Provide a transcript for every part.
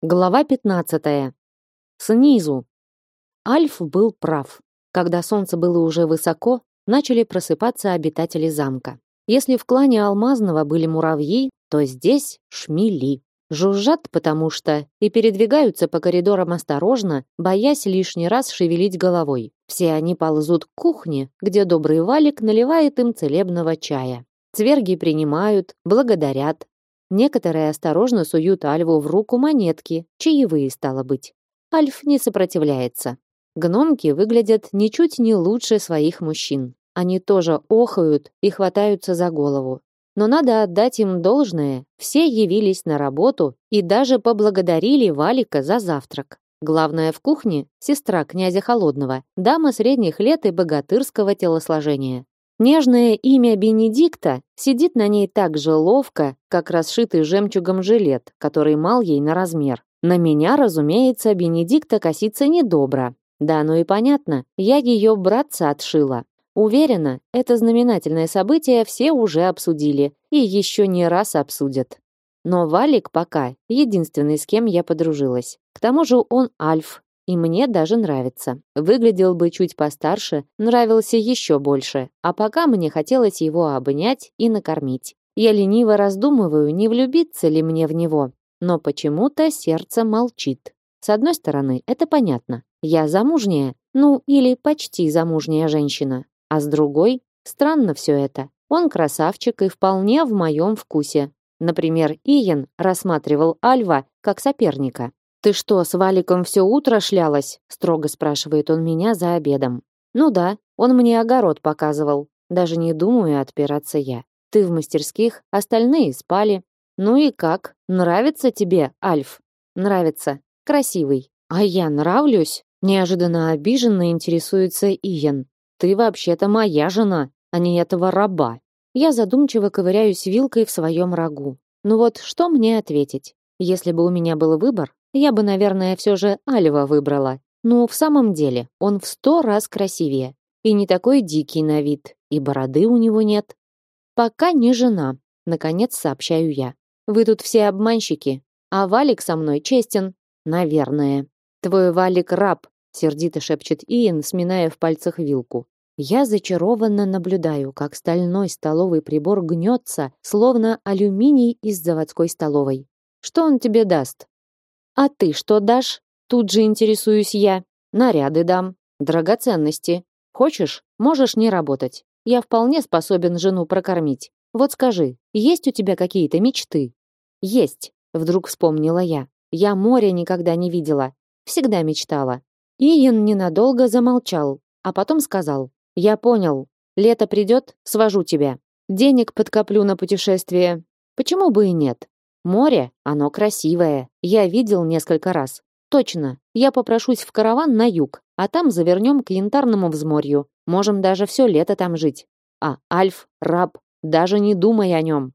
Глава 15. Снизу. Альф был прав. Когда солнце было уже высоко, начали просыпаться обитатели замка. Если в клане Алмазного были муравьи, то здесь шмели. Жужжат, потому что и передвигаются по коридорам осторожно, боясь лишний раз шевелить головой. Все они ползут к кухне, где добрый Валик наливает им целебного чая. Цверги принимают, благодарят, Некоторые осторожно суют Альву в руку монетки, чаевые стало быть. Альф не сопротивляется. Гномки выглядят ничуть не лучше своих мужчин. Они тоже охают и хватаются за голову. Но надо отдать им должное. Все явились на работу и даже поблагодарили Валика за завтрак. Главная в кухне — сестра князя Холодного, дама средних лет и богатырского телосложения. Нежное имя Бенедикта сидит на ней так же ловко, как расшитый жемчугом жилет, который мал ей на размер. На меня, разумеется, Бенедикта косится недобро. Да, ну и понятно, я ее братца отшила. Уверена, это знаменательное событие все уже обсудили и еще не раз обсудят. Но Валик пока единственный, с кем я подружилась. К тому же он альф, и мне даже нравится. Выглядел бы чуть постарше, нравился еще больше, а пока мне хотелось его обнять и накормить. Я лениво раздумываю, не влюбиться ли мне в него, но почему-то сердце молчит. С одной стороны, это понятно. Я замужняя, ну или почти замужняя женщина. А с другой, странно все это. Он красавчик и вполне в моем вкусе. Например, Иен рассматривал Альва как соперника. «Ты что, с Валиком все утро шлялась?» строго спрашивает он меня за обедом. «Ну да, он мне огород показывал. Даже не думаю отпираться я. Ты в мастерских, остальные спали. Ну и как? Нравится тебе, Альф?» «Нравится. Красивый. А я нравлюсь?» Неожиданно обиженно интересуется Иен. «Ты вообще-то моя жена, а не этого раба». Я задумчиво ковыряюсь вилкой в своем рагу. Ну вот, что мне ответить? Если бы у меня был выбор, я бы, наверное, все же Альва выбрала. Но в самом деле он в сто раз красивее. И не такой дикий на вид, и бороды у него нет. Пока не жена, наконец сообщаю я. Вы тут все обманщики, а Валик со мной честен. Наверное. Твой Валик раб, сердито шепчет Иен, сминая в пальцах вилку. Я зачарованно наблюдаю, как стальной столовый прибор гнется, словно алюминий из заводской столовой. Что он тебе даст? А ты что дашь? Тут же интересуюсь я. Наряды дам, драгоценности. Хочешь, можешь не работать. Я вполне способен жену прокормить. Вот скажи, есть у тебя какие-то мечты? Есть, вдруг вспомнила я. Я моря никогда не видела, всегда мечтала. Иен ненадолго замолчал, а потом сказал: "Я понял. Лето придет, свожу тебя. Денег подкоплю на путешествие. Почему бы и нет? Море, оно красивое. Я видел несколько раз. Точно. Я попрошусь в караван на юг, а там завернем к янтарному взморью. Можем даже все лето там жить. А Альф раб, даже не думай о нем.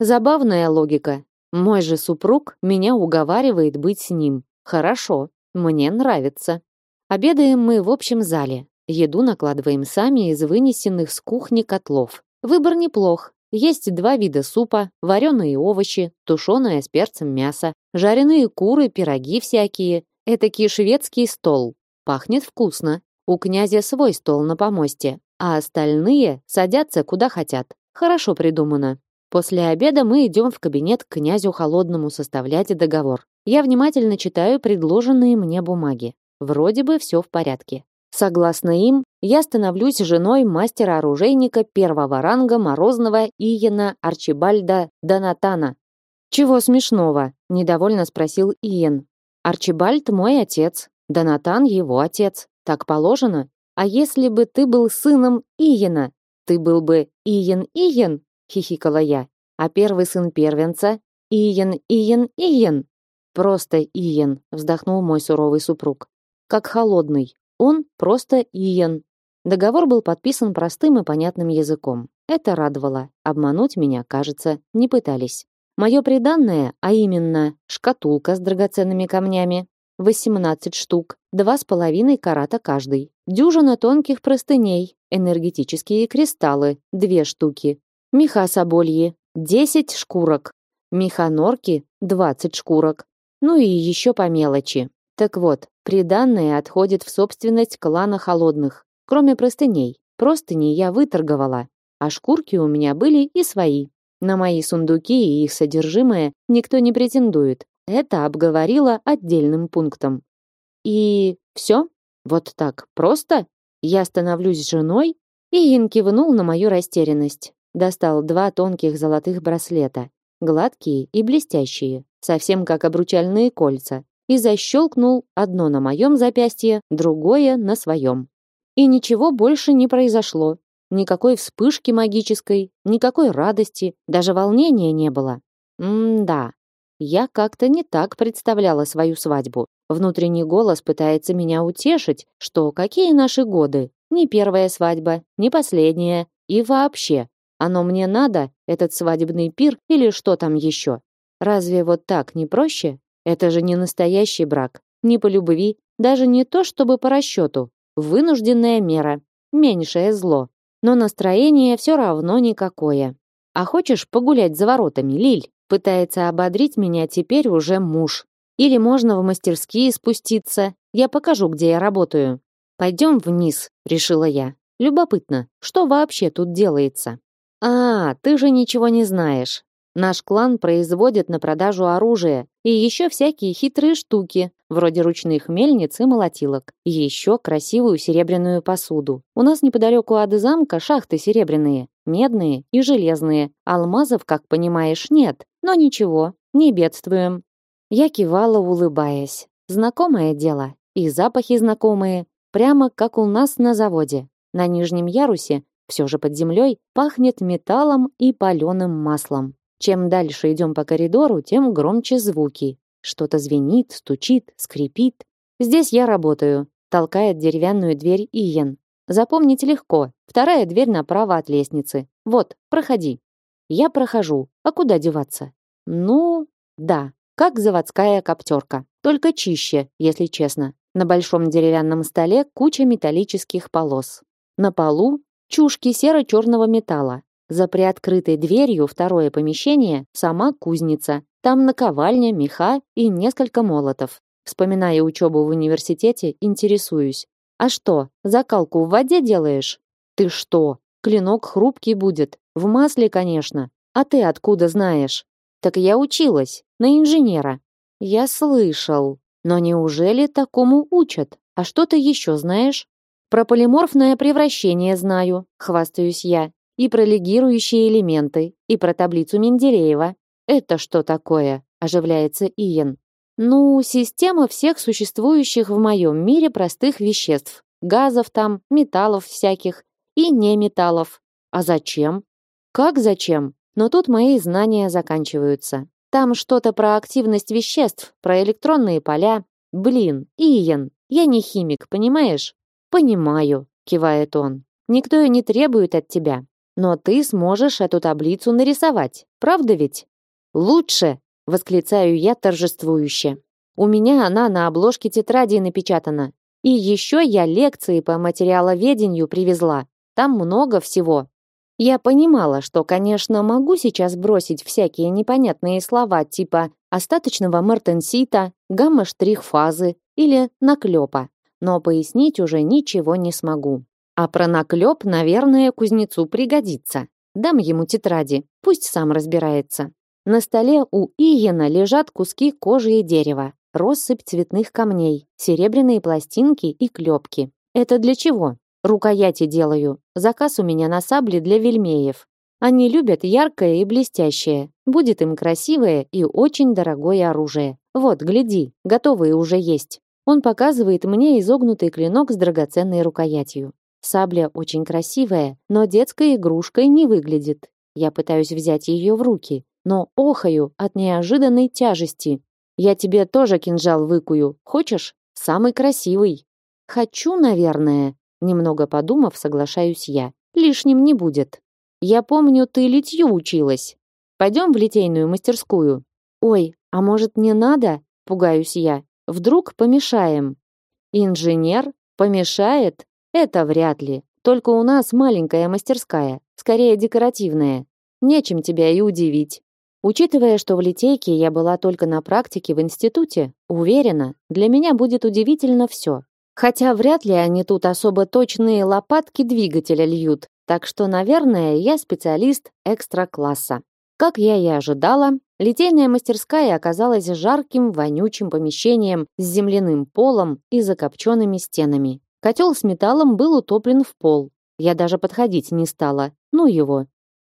Забавная логика. Мой же супруг меня уговаривает быть с ним. Хорошо, мне нравится. Обедаем мы в общем зале. Еду накладываем сами из вынесенных с кухни котлов. Выбор неплох. Есть два вида супа, вареные овощи, тушеное с перцем мясо, жареные куры, пироги всякие. Этакий шведский стол. Пахнет вкусно. У князя свой стол на помосте, а остальные садятся куда хотят. Хорошо придумано. После обеда мы идем в кабинет к князю Холодному составлять договор. Я внимательно читаю предложенные мне бумаги. Вроде бы все в порядке. Согласно им, я становлюсь женой мастера-оружейника первого ранга Морозного Иена Арчибальда Донатана. «Чего смешного?» – недовольно спросил Иен. «Арчибальд мой отец, Донатан его отец. Так положено? А если бы ты был сыном Иена, ты был бы Иен Иен?» – хихикала я. «А первый сын первенца? Иен Иен Иен?» «Просто Иен», – вздохнул мой суровый супруг. «Как холодный, он просто Иен. Договор был подписан простым и понятным языком. Это радовало. Обмануть меня, кажется, не пытались. Мое приданное, а именно шкатулка с драгоценными камнями, 18 штук, два с половиной карата каждый, дюжина тонких простыней, энергетические кристаллы, две штуки, меха собольи, 10 шкурок, меха норки, 20 шкурок, Ну и еще по мелочи. Так вот, приданное отходит в собственность клана Холодных, кроме простыней. Простыни я выторговала, а шкурки у меня были и свои. На мои сундуки и их содержимое никто не претендует. Это обговорила отдельным пунктом. И все? Вот так просто? Я становлюсь женой? И Ин кивнул на мою растерянность. Достал два тонких золотых браслета, гладкие и блестящие, совсем как обручальные кольца, и защелкнул одно на моем запястье, другое на своем. И ничего больше не произошло. Никакой вспышки магической, никакой радости, даже волнения не было. М-да. Я как-то не так представляла свою свадьбу. Внутренний голос пытается меня утешить, что какие наши годы? Не первая свадьба, не последняя и вообще. Оно мне надо, этот свадебный пир или что там еще? Разве вот так не проще? Это же не настоящий брак, не по любви, даже не то чтобы по расчету. Вынужденная мера, меньшее зло но настроение все равно никакое. А хочешь погулять за воротами, Лиль? Пытается ободрить меня теперь уже муж. Или можно в мастерские спуститься. Я покажу, где я работаю. Пойдем вниз, решила я. Любопытно, что вообще тут делается? А, ты же ничего не знаешь. Наш клан производит на продажу оружие и еще всякие хитрые штуки, вроде ручных мельниц и молотилок. Еще красивую серебряную посуду. У нас неподалеку от замка шахты серебряные, медные и железные. Алмазов, как понимаешь, нет. Но ничего, не бедствуем. Я кивала, улыбаясь. Знакомое дело. И запахи знакомые, прямо как у нас на заводе. На нижнем ярусе, все же под землей, пахнет металлом и паленым маслом. Чем дальше идем по коридору, тем громче звуки. Что-то звенит, стучит, скрипит. Здесь я работаю. Толкает деревянную дверь Иен. Запомнить легко. Вторая дверь направо от лестницы. Вот, проходи. Я прохожу. А куда деваться? Ну, да, как заводская коптерка. Только чище, если честно. На большом деревянном столе куча металлических полос. На полу чушки серо-черного металла. За приоткрытой дверью второе помещение сама кузница. Там наковальня, меха и несколько молотов. Вспоминая учебу в университете, интересуюсь. А что, закалку в воде делаешь? Ты что? Клинок хрупкий будет. В масле, конечно. А ты откуда знаешь? Так я училась. На инженера. Я слышал. Но неужели такому учат? А что ты еще знаешь? Про полиморфное превращение знаю, хвастаюсь я и про легирующие элементы, и про таблицу Менделеева. Это что такое? оживляется Иен. Ну, система всех существующих в моем мире простых веществ. Газов там, металлов всяких и неметаллов. А зачем? Как зачем? Но тут мои знания заканчиваются. Там что-то про активность веществ, про электронные поля. Блин, Иен, я не химик, понимаешь? Понимаю, кивает он. Никто и не требует от тебя. Но ты сможешь эту таблицу нарисовать, правда ведь? Лучше, восклицаю я торжествующе. У меня она на обложке тетради напечатана. И еще я лекции по материаловедению привезла. Там много всего. Я понимала, что, конечно, могу сейчас бросить всякие непонятные слова типа остаточного мартенсита, гамма-штрих-фазы или наклепа, но пояснить уже ничего не смогу. А про наклеп, наверное, кузнецу пригодится. Дам ему тетради, пусть сам разбирается. На столе у Иена лежат куски кожи и дерева, россыпь цветных камней, серебряные пластинки и клепки. Это для чего? Рукояти делаю. Заказ у меня на сабли для вельмеев. Они любят яркое и блестящее. Будет им красивое и очень дорогое оружие. Вот, гляди, готовые уже есть. Он показывает мне изогнутый клинок с драгоценной рукоятью. Сабля очень красивая, но детской игрушкой не выглядит. Я пытаюсь взять ее в руки, но охаю от неожиданной тяжести. Я тебе тоже кинжал выкую. Хочешь? Самый красивый. Хочу, наверное. Немного подумав, соглашаюсь я. Лишним не будет. Я помню, ты литью училась. Пойдем в литейную мастерскую. Ой, а может не надо? Пугаюсь я. Вдруг помешаем. Инженер помешает? Это вряд ли. Только у нас маленькая мастерская, скорее декоративная. Нечем тебя и удивить. Учитывая, что в литейке я была только на практике в институте, уверена, для меня будет удивительно все. Хотя вряд ли они тут особо точные лопатки двигателя льют, так что, наверное, я специалист экстра-класса. Как я и ожидала, литейная мастерская оказалась жарким, вонючим помещением с земляным полом и закопченными стенами. Котел с металлом был утоплен в пол. Я даже подходить не стала. Ну его.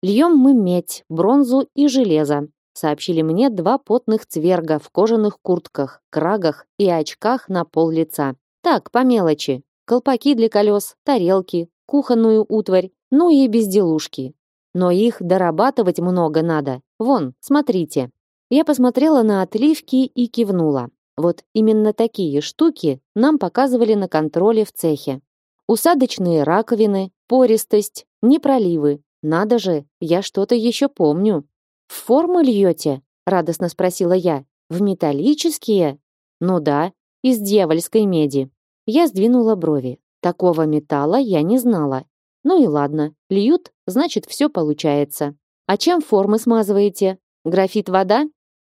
Льем мы медь, бронзу и железо, сообщили мне два потных цверга в кожаных куртках, крагах и очках на пол лица. Так, по мелочи. Колпаки для колес, тарелки, кухонную утварь, ну и безделушки. Но их дорабатывать много надо. Вон, смотрите. Я посмотрела на отливки и кивнула. Вот именно такие штуки нам показывали на контроле в цехе. Усадочные раковины, пористость, непроливы. Надо же, я что-то еще помню. В формы льете? Радостно спросила я. В металлические? Ну да, из дьявольской меди. Я сдвинула брови. Такого металла я не знала. Ну и ладно, льют, значит, все получается. А чем формы смазываете? Графит вода?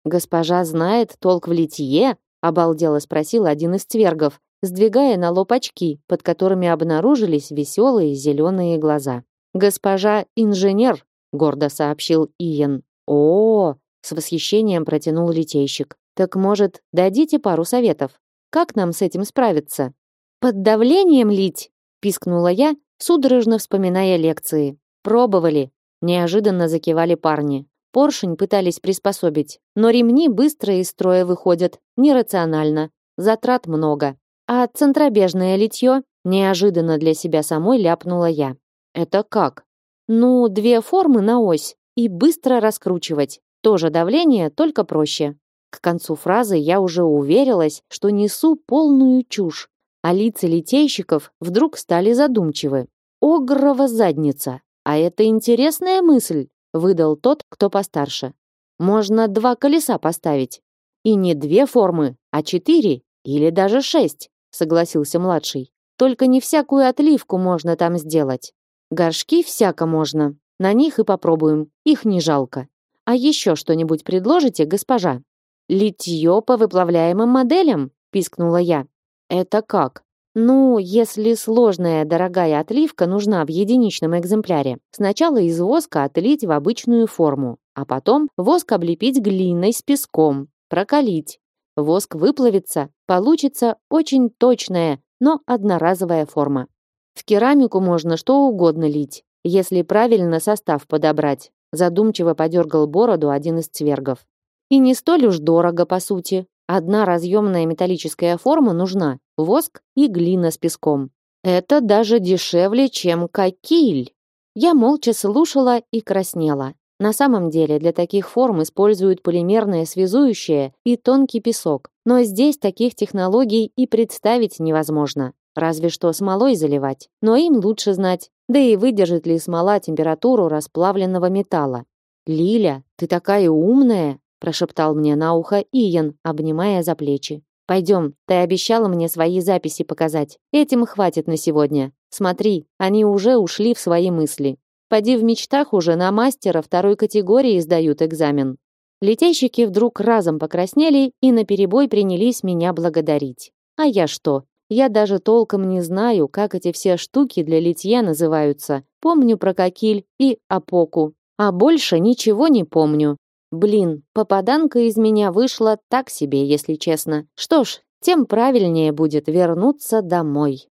Госпожа знает толк в литье, обалдело спросил один из цвергов, сдвигая на лоб очки, под которыми обнаружились веселые зеленые глаза. Госпожа инженер, гордо сообщил Иен. О, с восхищением протянул литейщик. Так может, дадите пару советов? Как нам с этим справиться? Под давлением лить, пискнула я, судорожно вспоминая лекции. Пробовали, неожиданно закивали парни. Поршень пытались приспособить, но ремни быстро из строя выходят, нерационально, затрат много. А центробежное литье неожиданно для себя самой ляпнула я. Это как? Ну, две формы на ось и быстро раскручивать. Тоже давление, только проще. К концу фразы я уже уверилась, что несу полную чушь, а лица литейщиков вдруг стали задумчивы. Огрова задница. А это интересная мысль выдал тот, кто постарше. Можно два колеса поставить. И не две формы, а четыре или даже шесть, согласился младший. Только не всякую отливку можно там сделать. Горшки всяко можно. На них и попробуем. Их не жалко. А еще что-нибудь предложите, госпожа? Литье по выплавляемым моделям, пискнула я. Это как? Ну, если сложная дорогая отливка нужна в единичном экземпляре, сначала из воска отлить в обычную форму, а потом воск облепить глиной с песком, прокалить. Воск выплавится, получится очень точная, но одноразовая форма. В керамику можно что угодно лить, если правильно состав подобрать. Задумчиво подергал бороду один из цвергов. И не столь уж дорого, по сути. Одна разъемная металлическая форма нужна, воск и глина с песком. Это даже дешевле, чем кокиль. Я молча слушала и краснела. На самом деле для таких форм используют полимерное связующее и тонкий песок. Но здесь таких технологий и представить невозможно. Разве что смолой заливать. Но им лучше знать. Да и выдержит ли смола температуру расплавленного металла. «Лиля, ты такая умная!» Прошептал мне на ухо Иен, обнимая за плечи. Пойдем, ты обещала мне свои записи показать. Этим хватит на сегодня. Смотри, они уже ушли в свои мысли. Поди в мечтах уже на мастера второй категории сдают экзамен. Летейщики вдруг разом покраснели и наперебой принялись меня благодарить. А я что? Я даже толком не знаю, как эти все штуки для литья называются. Помню про кокиль и апоку. А больше ничего не помню. Блин, попаданка из меня вышла так себе, если честно. Что ж, тем правильнее будет вернуться домой.